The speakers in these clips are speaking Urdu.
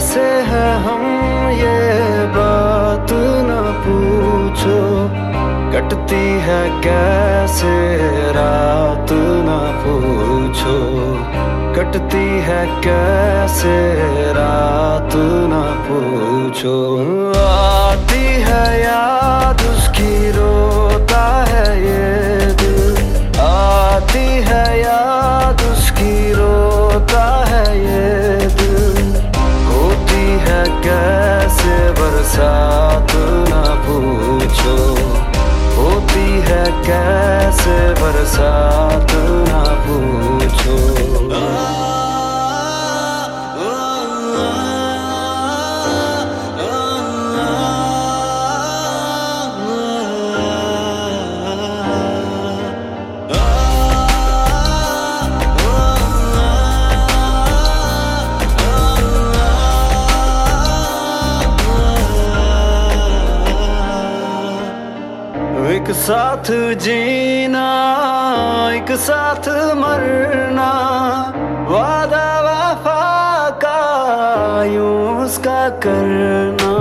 کیسے ہیں ہم یہ بات نہ پوچھو۔ کٹتی ہے کیسے رات نہ پوچھو۔ کٹتی ہے کیسے رات نہ پوچھو۔ آتی ہے یاد اس سے برسات نہ پوچھو۔ ایک ساتھ جینا، ایک ساتھ مرنا۔ وعدہ وفا کا یوں اس کا کرنا۔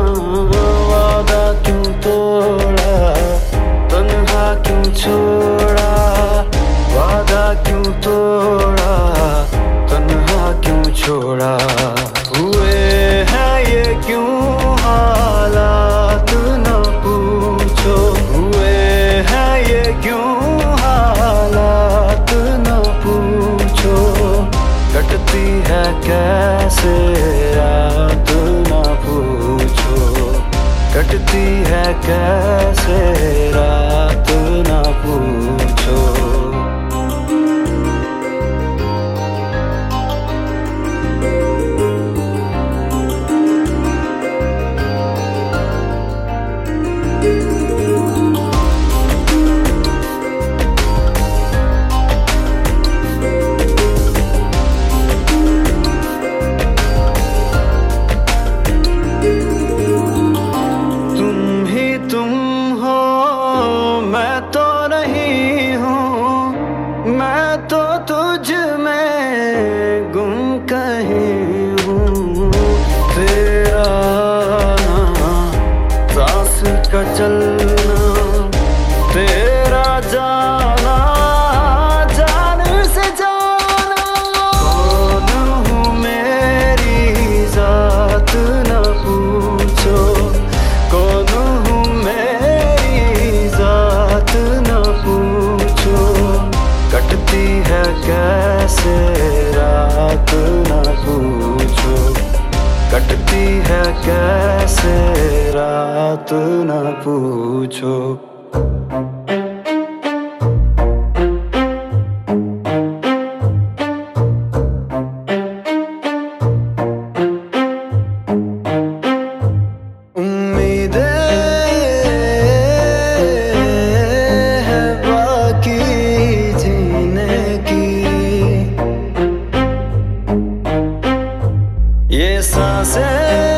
وعدہ کیوں توڑا؟ تنہا کیوں چھوڑا؟ وعدہ کیوں توڑا؟ تنہا کیوں چھوڑا؟ كان کا چل ہے کیسے رات نہ پوچھو۔ یہ سانسیں